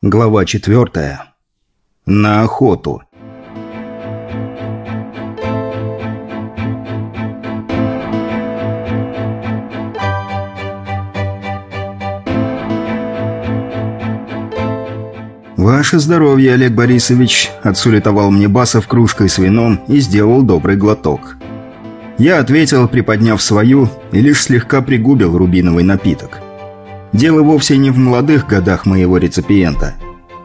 Глава четвертая. На охоту. «Ваше здоровье, Олег Борисович!» – отсулетовал мне Басов кружкой с вином и сделал добрый глоток. Я ответил, приподняв свою, и лишь слегка пригубил рубиновый напиток – Дело вовсе не в молодых годах моего реципиента.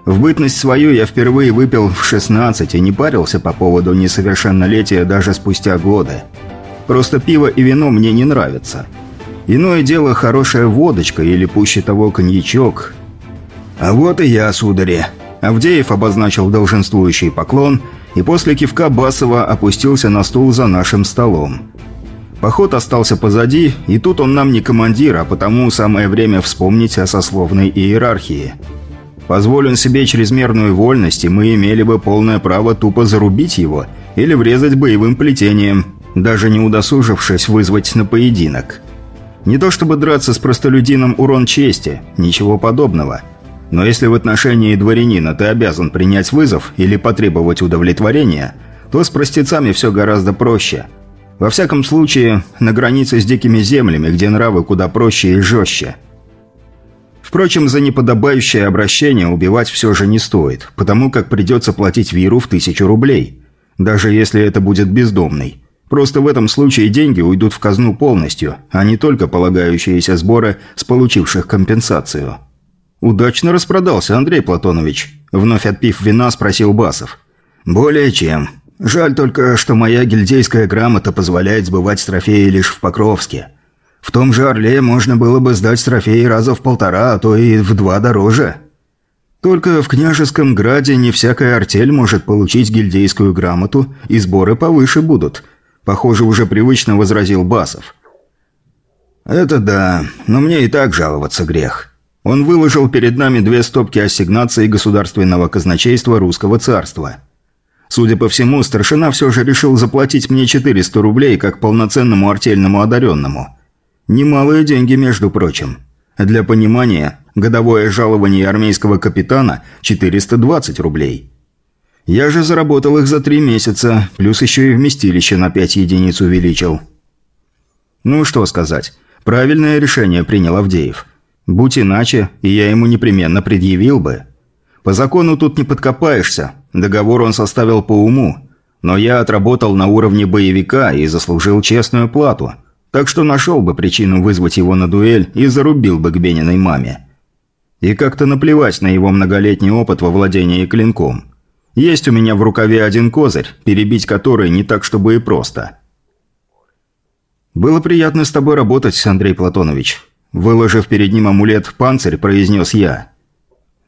В бытность свою я впервые выпил в 16 и не парился по поводу несовершеннолетия даже спустя годы. Просто пиво и вино мне не нравятся. Иное дело хорошая водочка или пуще того коньячок. А вот и я, судари. Авдеев обозначил долженствующий поклон и после кивка Басова опустился на стул за нашим столом. Поход остался позади, и тут он нам не командир, а потому самое время вспомнить о сословной иерархии. Позволен себе чрезмерную вольность, и мы имели бы полное право тупо зарубить его или врезать боевым плетением, даже не удосужившись вызвать на поединок. Не то чтобы драться с простолюдином урон чести, ничего подобного. Но если в отношении дворянина ты обязан принять вызов или потребовать удовлетворения, то с простецами все гораздо проще – во всяком случае, на границе с дикими землями, где нравы куда проще и жестче. Впрочем, за неподобающее обращение убивать все же не стоит, потому как придется платить Виру в тысячу рублей, даже если это будет бездомный. Просто в этом случае деньги уйдут в казну полностью, а не только полагающиеся сборы с получивших компенсацию. «Удачно распродался, Андрей Платонович», – вновь отпив вина, спросил Басов. «Более чем», Жаль только, что моя гильдейская грамота позволяет сбывать трофеи лишь в Покровске. В том же Орле можно было бы сдать трофеи раза в полтора, а то и в два дороже. Только в княжеском граде не всякая артель может получить гильдейскую грамоту, и сборы повыше будут. Похоже, уже привычно возразил Басов. «Это да, но мне и так жаловаться грех». Он выложил перед нами две стопки ассигнаций государственного казначейства русского царства – Судя по всему, старшина все же решил заплатить мне 400 рублей как полноценному артельному одаренному. Немалые деньги, между прочим. Для понимания, годовое жалование армейского капитана – 420 рублей. Я же заработал их за три месяца, плюс еще и вместилище на 5 единиц увеличил. Ну что сказать, правильное решение принял Авдеев. Будь иначе, и я ему непременно предъявил бы – по закону тут не подкопаешься. Договор он составил по уму. Но я отработал на уровне боевика и заслужил честную плату. Так что нашел бы причину вызвать его на дуэль и зарубил бы к Бениной маме. И как-то наплевать на его многолетний опыт во владении клинком. Есть у меня в рукаве один козырь, перебить который не так, чтобы и просто. «Было приятно с тобой работать, Андрей Платонович». Выложив перед ним амулет «Панцирь», произнес я –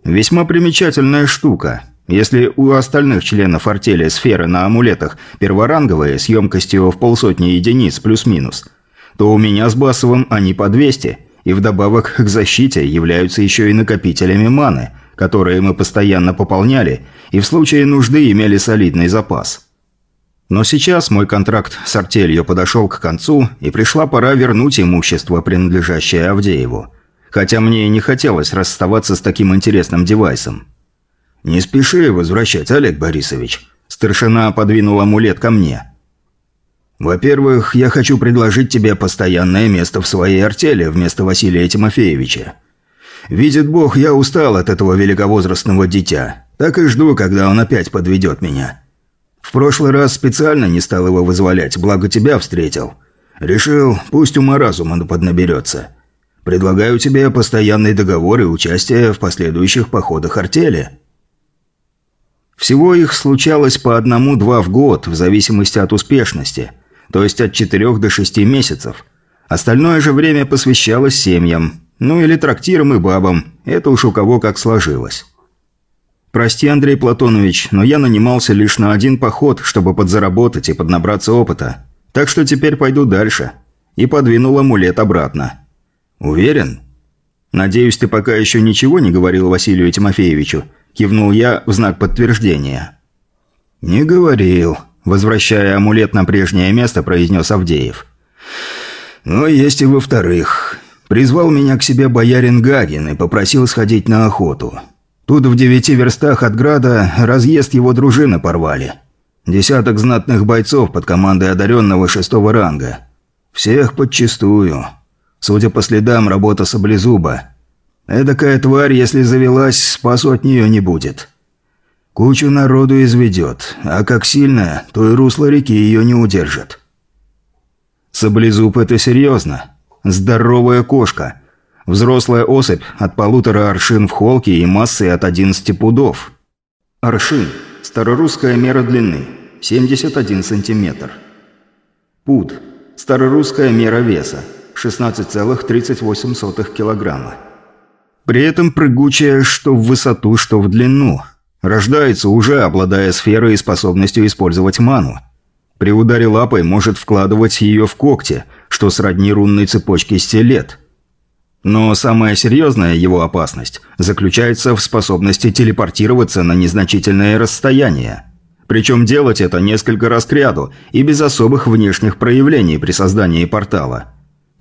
Весьма примечательная штука. Если у остальных членов артели сферы на амулетах перворанговые с емкостью в полсотни единиц плюс-минус, то у меня с Басовым они по 200, и вдобавок к защите являются еще и накопителями маны, которые мы постоянно пополняли и в случае нужды имели солидный запас. Но сейчас мой контракт с артелью подошел к концу, и пришла пора вернуть имущество, принадлежащее Авдееву хотя мне и не хотелось расставаться с таким интересным девайсом. «Не спеши возвращать, Олег Борисович». Старшина подвинул амулет ко мне. «Во-первых, я хочу предложить тебе постоянное место в своей артели вместо Василия Тимофеевича. Видит Бог, я устал от этого великовозрастного дитя. Так и жду, когда он опять подведет меня. В прошлый раз специально не стал его вызволять, благо тебя встретил. Решил, пусть ума-разума поднаберется. Предлагаю тебе постоянный договор и участие в последующих походах артели». Всего их случалось по одному-два в год, в зависимости от успешности, то есть от четырех до шести месяцев. Остальное же время посвящалось семьям, ну или трактирам и бабам, это уж у кого как сложилось. «Прости, Андрей Платонович, но я нанимался лишь на один поход, чтобы подзаработать и поднабраться опыта. Так что теперь пойду дальше». И подвинул амулет обратно. «Уверен?» «Надеюсь, ты пока еще ничего не говорил Василию Тимофеевичу?» Кивнул я в знак подтверждения. «Не говорил», – возвращая амулет на прежнее место, произнес Авдеев. «Но есть и во-вторых. Призвал меня к себе боярин Гагин и попросил сходить на охоту. Тут в девяти верстах от града разъезд его дружины порвали. Десяток знатных бойцов под командой одаренного шестого ранга. Всех подчистую. Судя по следам, работа саблезуба. Эдакая тварь, если завелась, спасу от нее не будет. Кучу народу изведет, а как сильная, то и русло реки ее не удержит. Саблезуб – это серьезно. Здоровая кошка. Взрослая особь от полутора аршин в холке и массой от 11 пудов. Аршин – старорусская мера длины – 71 сантиметр. Пуд – старорусская мера веса – 16,38 килограмма. При этом прыгучая что в высоту, что в длину. Рождается уже, обладая сферой и способностью использовать ману. При ударе лапой может вкладывать ее в когти, что сродни рунной цепочке стилет. Но самая серьезная его опасность заключается в способности телепортироваться на незначительное расстояние. Причем делать это несколько раз к ряду и без особых внешних проявлений при создании портала.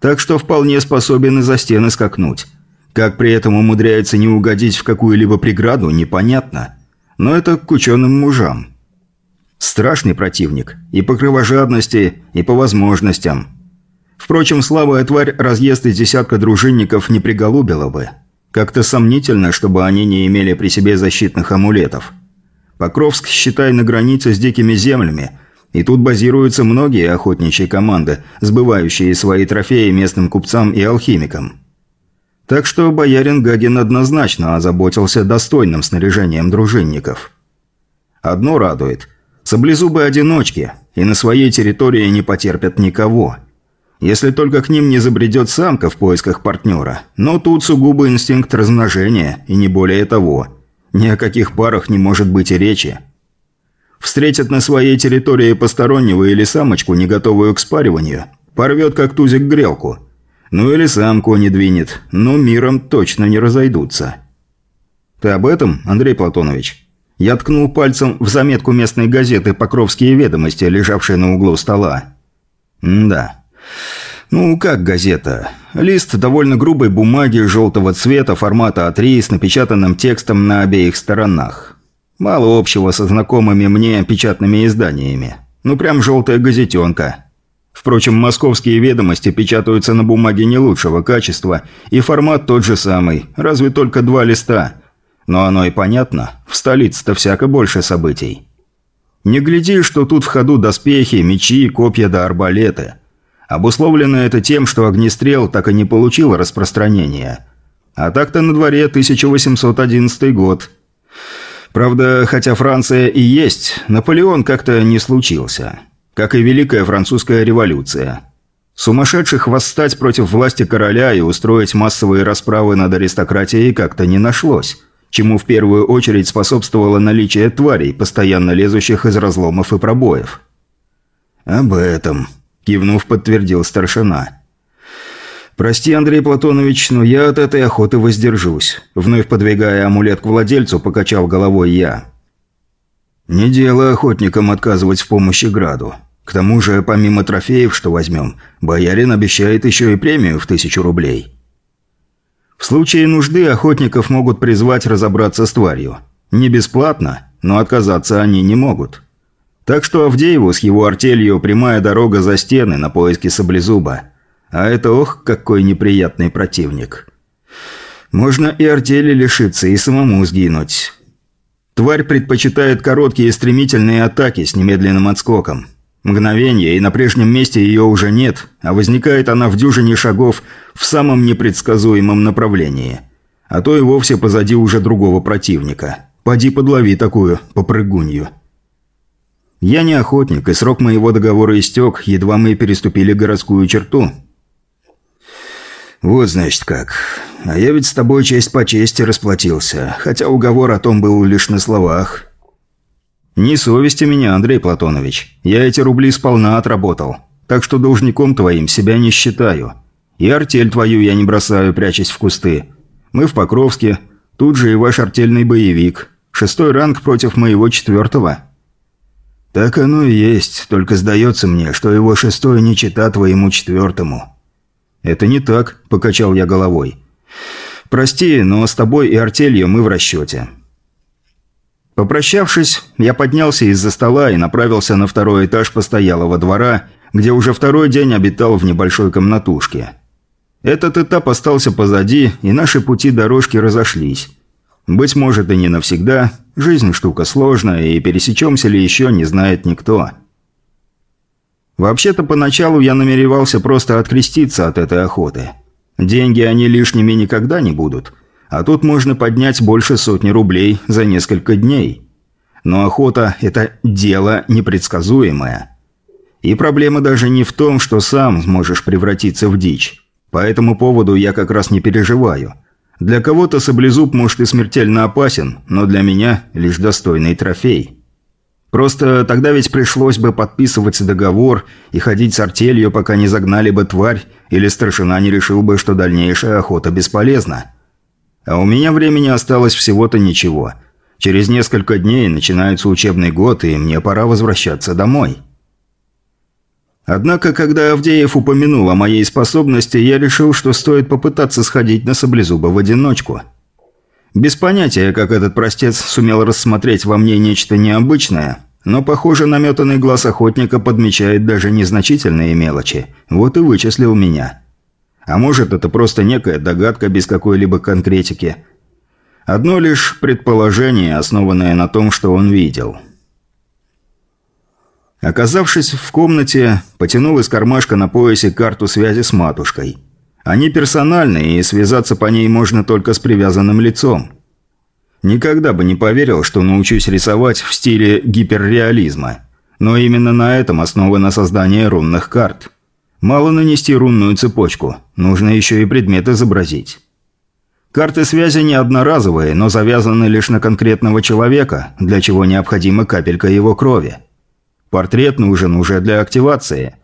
Так что вполне способен и за стены скакнуть. Как при этом умудряется не угодить в какую-либо преграду, непонятно. Но это к ученым мужам. Страшный противник. И по кровожадности, и по возможностям. Впрочем, слабая тварь разъезд из десятка дружинников не приголубила бы. Как-то сомнительно, чтобы они не имели при себе защитных амулетов. Покровск, считай, на границе с дикими землями, и тут базируются многие охотничьи команды, сбывающие свои трофеи местным купцам и алхимикам. Так что боярин Гагин однозначно озаботился достойным снаряжением дружинников. Одно радует. Саблезубые одиночки, и на своей территории не потерпят никого. Если только к ним не забредет самка в поисках партнера. Но тут сугубо инстинкт размножения, и не более того. Ни о каких парах не может быть и речи. Встретят на своей территории постороннего или самочку, не готовую к спариванию, порвет как тузик грелку – ну или сам кони двинет, но миром точно не разойдутся. Ты об этом, Андрей Платонович? Я ткнул пальцем в заметку местной газеты «Покровские ведомости», лежавшей на углу стола. М да. Ну, как газета? Лист довольно грубой бумаги желтого цвета, формата А3, с напечатанным текстом на обеих сторонах. Мало общего со знакомыми мне печатными изданиями. Ну, прям желтая газетенка. Впрочем, московские ведомости печатаются на бумаге не лучшего качества, и формат тот же самый, разве только два листа. Но оно и понятно, в столице-то всяко больше событий. Не гляди, что тут в ходу доспехи, мечи, копья да арбалеты. Обусловлено это тем, что огнестрел так и не получил распространения. А так-то на дворе 1811 год. Правда, хотя Франция и есть, Наполеон как-то не случился как и Великая Французская революция. Сумасшедших восстать против власти короля и устроить массовые расправы над аристократией как-то не нашлось, чему в первую очередь способствовало наличие тварей, постоянно лезущих из разломов и пробоев. «Об этом», – кивнув, подтвердил старшина. «Прости, Андрей Платонович, но я от этой охоты воздержусь», – вновь подвигая амулет к владельцу, покачал головой я. «Не дело охотникам отказывать в помощи Граду. К тому же, помимо трофеев, что возьмем, боярин обещает еще и премию в тысячу рублей». В случае нужды охотников могут призвать разобраться с тварью. Не бесплатно, но отказаться они не могут. Так что Авдееву с его артелью прямая дорога за стены на поиски саблезуба. А это ох, какой неприятный противник. Можно и артели лишиться, и самому сгинуть. Тварь предпочитает короткие и стремительные атаки с немедленным отскоком. Мгновение, и на прежнем месте ее уже нет, а возникает она в дюжине шагов в самом непредсказуемом направлении. А то и вовсе позади уже другого противника. Поди подлови такую попрыгунью. Я не охотник, и срок моего договора истек, едва мы переступили городскую черту. Вот значит как. А я ведь с тобой честь по чести расплатился, хотя уговор о том был лишь на словах. Не совести меня, Андрей Платонович. Я эти рубли сполна отработал. Так что должником твоим себя не считаю. И артель твою я не бросаю, прячась в кусты. Мы в Покровске. Тут же и ваш артельный боевик. Шестой ранг против моего четвертого. Так оно и есть, только сдается мне, что его шестой не чита твоему четвертому. Это не так, покачал я головой. Прости, но с тобой и артелью мы в расчете». Попрощавшись, я поднялся из-за стола и направился на второй этаж постоялого двора, где уже второй день обитал в небольшой комнатушке. Этот этап остался позади, и наши пути дорожки разошлись. Быть может и не навсегда, жизнь штука сложная, и пересечемся ли еще, не знает никто. Вообще-то поначалу я намеревался просто откреститься от этой охоты. Деньги они лишними никогда не будут – а тут можно поднять больше сотни рублей за несколько дней. Но охота – это дело непредсказуемое. И проблема даже не в том, что сам можешь превратиться в дичь. По этому поводу я как раз не переживаю. Для кого-то саблезуб может и смертельно опасен, но для меня лишь достойный трофей. Просто тогда ведь пришлось бы подписывать договор и ходить с артелью, пока не загнали бы тварь, или старшина не решил бы, что дальнейшая охота бесполезна. А у меня времени осталось всего-то ничего. Через несколько дней начинается учебный год, и мне пора возвращаться домой. Однако, когда Авдеев упомянул о моей способности, я решил, что стоит попытаться сходить на Саблезуба в одиночку. Без понятия, как этот простец сумел рассмотреть во мне нечто необычное, но, похоже, наметанный глаз охотника подмечает даже незначительные мелочи. Вот и вычислил меня. А может, это просто некая догадка без какой-либо конкретики. Одно лишь предположение, основанное на том, что он видел. Оказавшись в комнате, потянул из кармашка на поясе карту связи с матушкой. Они персональные, и связаться по ней можно только с привязанным лицом. Никогда бы не поверил, что научусь рисовать в стиле гиперреализма. Но именно на этом основано создание рунных карт. Мало нанести рунную цепочку, нужно еще и предмет изобразить. Карты связи не одноразовые, но завязаны лишь на конкретного человека, для чего необходима капелька его крови. Портрет нужен уже для активации.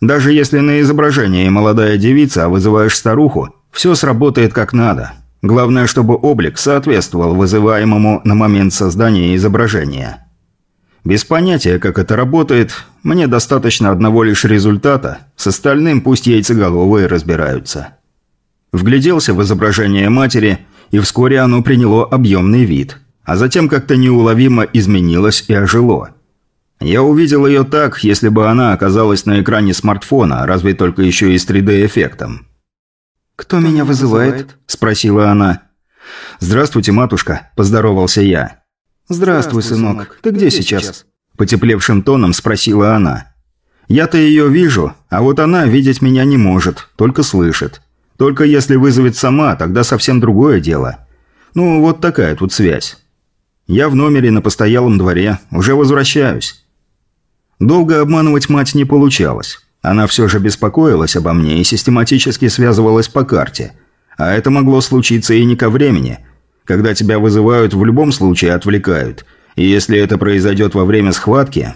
Даже если на изображении молодая девица, а вызываешь старуху, все сработает как надо. Главное, чтобы облик соответствовал вызываемому на момент создания изображения. Без понятия, как это работает, мне достаточно одного лишь результата, с остальным пусть яйцеголовые разбираются. Вгляделся в изображение матери, и вскоре оно приняло объемный вид, а затем как-то неуловимо изменилось и ожило. Я увидел ее так, если бы она оказалась на экране смартфона, разве только еще и с 3D-эффектом. «Кто меня вызывает?» – спросила она. «Здравствуйте, матушка», – поздоровался я. «Здравствуй, сынок. Ты где сейчас?» Потеплевшим тоном спросила она. «Я-то ее вижу, а вот она видеть меня не может, только слышит. Только если вызовет сама, тогда совсем другое дело. Ну, вот такая тут связь. Я в номере на постоялом дворе, уже возвращаюсь». Долго обманывать мать не получалось. Она все же беспокоилась обо мне и систематически связывалась по карте. А это могло случиться и не ко времени – когда тебя вызывают, в любом случае отвлекают. И если это произойдет во время схватки...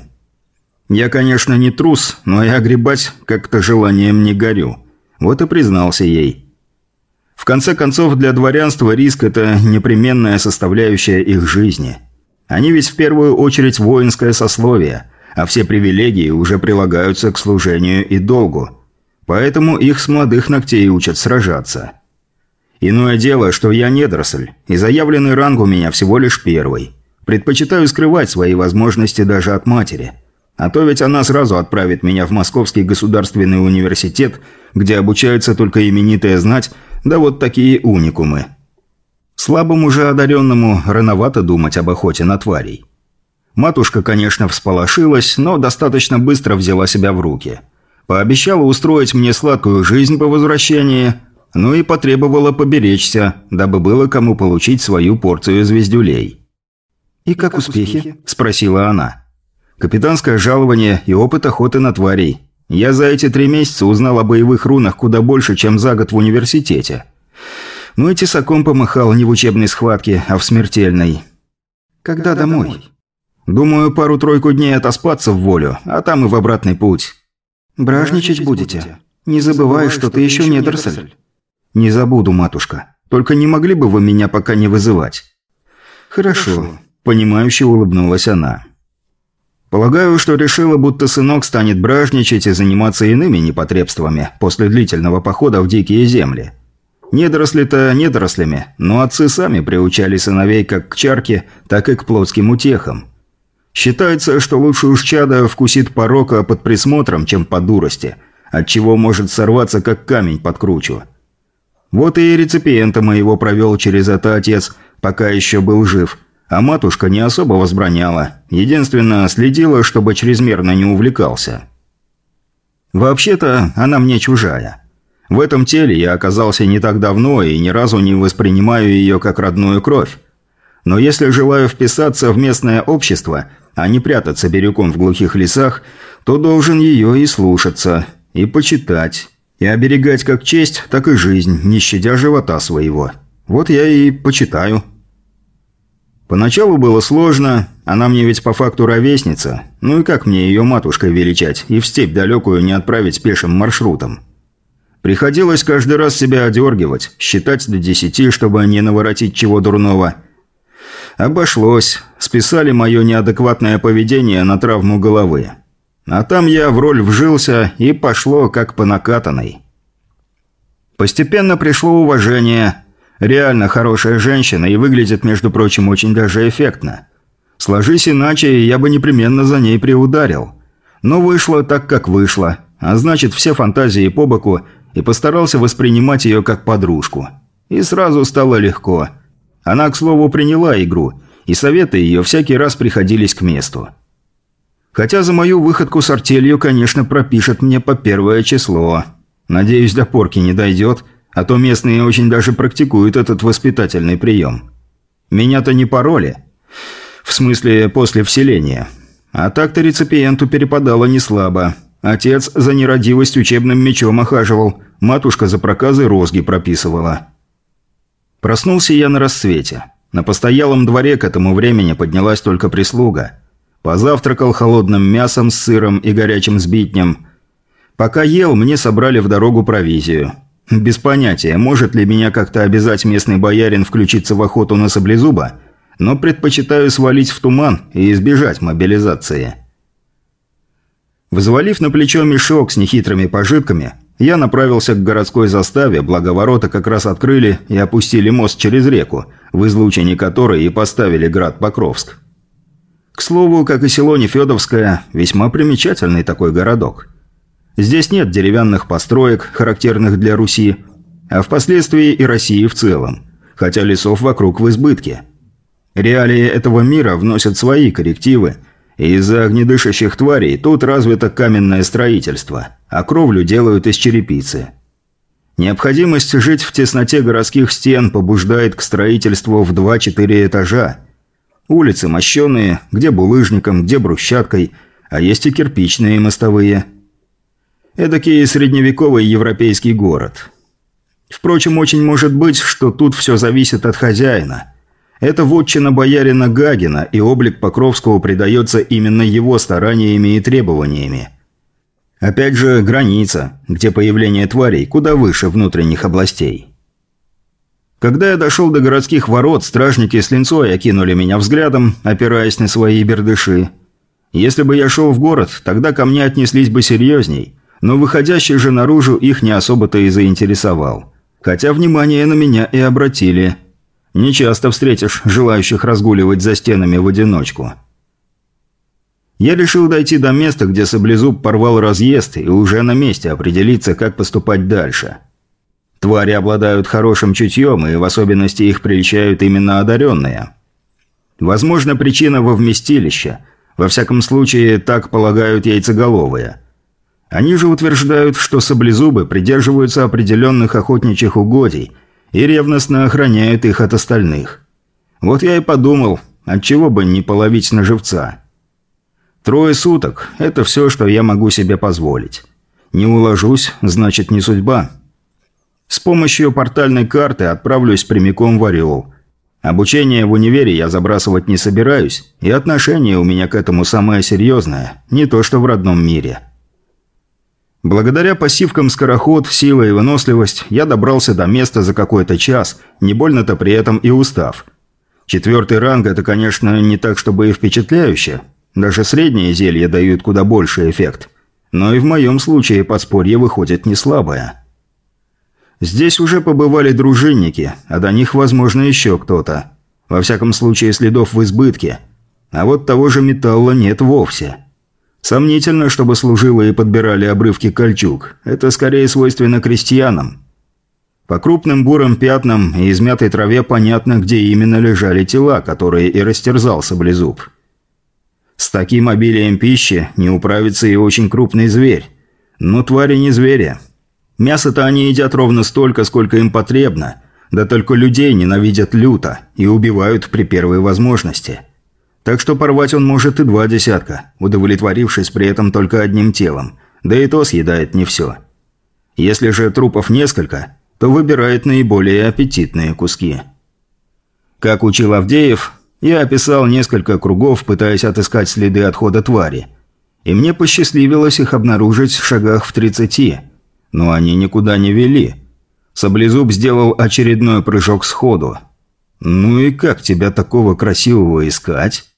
Я, конечно, не трус, но и огребать как-то желанием не горю. Вот и признался ей. В конце концов, для дворянства риск – это непременная составляющая их жизни. Они ведь в первую очередь воинское сословие, а все привилегии уже прилагаются к служению и долгу. Поэтому их с молодых ногтей учат сражаться. Иное дело, что я недоросль, и заявленный ранг у меня всего лишь первый. Предпочитаю скрывать свои возможности даже от матери. А то ведь она сразу отправит меня в Московский государственный университет, где обучаются только именитые знать, да вот такие уникумы. Слабому же одаренному рановато думать об охоте на тварей. Матушка, конечно, всполошилась, но достаточно быстро взяла себя в руки. Пообещала устроить мне сладкую жизнь по возвращении – ну и потребовала поберечься, дабы было кому получить свою порцию звездюлей. «И как успехи?» – спросила она. «Капитанское жалование и опыт охоты на тварей. Я за эти три месяца узнал о боевых рунах куда больше, чем за год в университете. Ну и тесаком помахал не в учебной схватке, а в смертельной». «Когда домой?» «Думаю, пару-тройку дней отоспаться в волю, а там и в обратный путь». «Бражничать будете? Не забывай, что ты еще не доросль». «Не забуду, матушка. Только не могли бы вы меня пока не вызывать?» «Хорошо», – понимающе улыбнулась она. «Полагаю, что решила, будто сынок станет бражничать и заниматься иными непотребствами после длительного похода в дикие земли. Недоросли-то недорослями, но отцы сами приучали сыновей как к чарке, так и к плотским утехам. Считается, что лучше уж чада вкусит порока под присмотром, чем по дурости, отчего может сорваться, как камень под кручу. Вот и реципиента моего провел через это отец, пока еще был жив, а матушка не особо возбраняла, единственно следила, чтобы чрезмерно не увлекался. Вообще-то она мне чужая. В этом теле я оказался не так давно и ни разу не воспринимаю ее как родную кровь. Но если желаю вписаться в местное общество, а не прятаться бирюком в глухих лесах, то должен ее и слушаться, и почитать, и оберегать как честь, так и жизнь, не щадя живота своего. Вот я и почитаю. Поначалу было сложно, она мне ведь по факту ровесница, ну и как мне ее матушкой величать и в степь далекую не отправить пешим маршрутом? Приходилось каждый раз себя одергивать, считать до десяти, чтобы не наворотить чего дурного. Обошлось. Списали мое неадекватное поведение на травму головы. А там я в роль вжился и пошло как по накатанной. Постепенно пришло уважение. Реально хорошая женщина и выглядит, между прочим, очень даже эффектно. Сложись иначе, я бы непременно за ней приударил. Но вышло так, как вышло. А значит, все фантазии по боку и постарался воспринимать ее как подружку. И сразу стало легко. Она, к слову, приняла игру, и советы ее всякий раз приходились к месту. Хотя за мою выходку с артелью, конечно, пропишет мне по первое число. Надеюсь, до порки не дойдет, а то местные очень даже практикуют этот воспитательный прием. Меня-то не пароли. В смысле, после вселения. А так-то реципиенту перепадало не слабо. Отец за нерадивость учебным мечом охаживал, матушка за проказы розги прописывала. Проснулся я на рассвете. На постоялом дворе к этому времени поднялась только прислуга. Позавтракал холодным мясом с сыром и горячим сбитнем. Пока ел, мне собрали в дорогу провизию. Без понятия, может ли меня как-то обязать местный боярин включиться в охоту на саблезуба, но предпочитаю свалить в туман и избежать мобилизации. Взвалив на плечо мешок с нехитрыми пожитками, я направился к городской заставе, благо ворота как раз открыли и опустили мост через реку, в излучине которой и поставили град Покровск. К слову, как и село Нефедовское, весьма примечательный такой городок. Здесь нет деревянных построек, характерных для Руси, а впоследствии и России в целом, хотя лесов вокруг в избытке. Реалии этого мира вносят свои коррективы – из-за огнедышащих тварей тут развито каменное строительство, а кровлю делают из черепицы. Необходимость жить в тесноте городских стен побуждает к строительству в 2-4 этажа. Улицы мощеные, где булыжником, где брусчаткой, а есть и кирпичные мостовые. Эдакий средневековый европейский город. Впрочем, очень может быть, что тут все зависит от хозяина – это вотчина боярина Гагина, и облик Покровского придается именно его стараниями и требованиями. Опять же, граница, где появление тварей куда выше внутренних областей. Когда я дошел до городских ворот, стражники с линцой окинули меня взглядом, опираясь на свои бердыши. Если бы я шел в город, тогда ко мне отнеслись бы серьезней, но выходящий же наружу их не особо-то и заинтересовал. Хотя внимание на меня и обратили – не часто встретишь желающих разгуливать за стенами в одиночку. Я решил дойти до места, где Саблезуб порвал разъезд и уже на месте определиться, как поступать дальше. Твари обладают хорошим чутьем, и в особенности их прельщают именно одаренные. Возможно, причина во вместилище. Во всяком случае, так полагают яйцеголовые. Они же утверждают, что саблезубы придерживаются определенных охотничьих угодий – и ревностно охраняют их от остальных. Вот я и подумал, отчего бы не половить на живца. Трое суток – это все, что я могу себе позволить. Не уложусь, значит не судьба. С помощью портальной карты отправлюсь прямиком в Орел. Обучение в универе я забрасывать не собираюсь, и отношение у меня к этому самое серьезное, не то что в родном мире. Благодаря пассивкам скороход, сила и выносливость, я добрался до места за какой-то час, не больно-то при этом и устав. Четвертый ранг – это, конечно, не так, чтобы и впечатляюще. Даже средние зелья дают куда больше эффект. Но и в моем случае подспорье выходит не слабое. Здесь уже побывали дружинники, а до них, возможно, еще кто-то. Во всяком случае, следов в избытке. А вот того же металла нет вовсе. Сомнительно, чтобы служилые подбирали обрывки кольчуг. Это скорее свойственно крестьянам. По крупным бурым пятнам и измятой траве понятно, где именно лежали тела, которые и растерзал саблезуб. С таким обилием пищи не управится и очень крупный зверь. Но твари не звери. Мясо-то они едят ровно столько, сколько им потребно. Да только людей ненавидят люто и убивают при первой возможности. Так что порвать он может и два десятка, удовлетворившись при этом только одним телом. Да и то съедает не все. Если же трупов несколько, то выбирает наиболее аппетитные куски. Как учил Авдеев, я описал несколько кругов, пытаясь отыскать следы отхода твари. И мне посчастливилось их обнаружить в шагах в 30, но они никуда не вели. Саблезуб сделал очередной прыжок сходу. «Ну и как тебя такого красивого искать?»